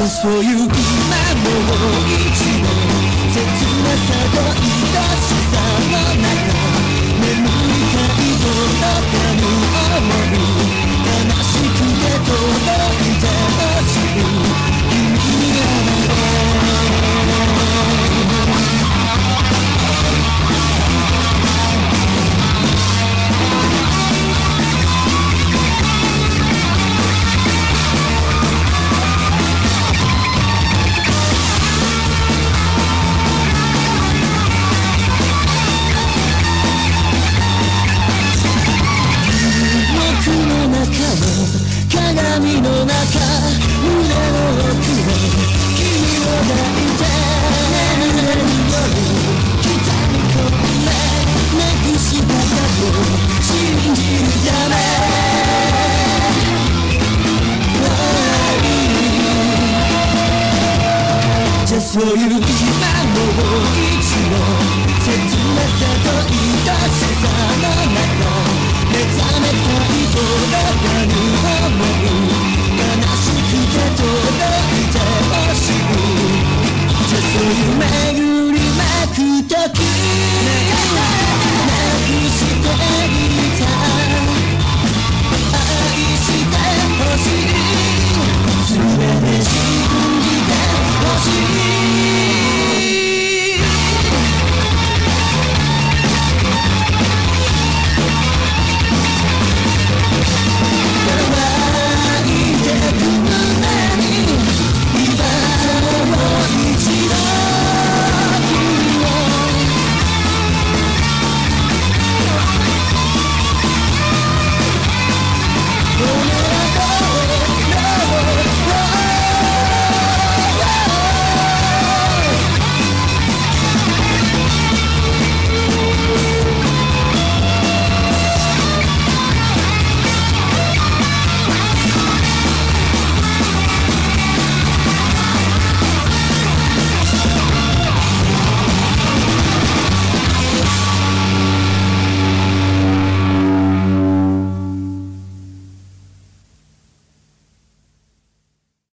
とそういう今も一度そういう今の僕一の切なさと愛しさの。中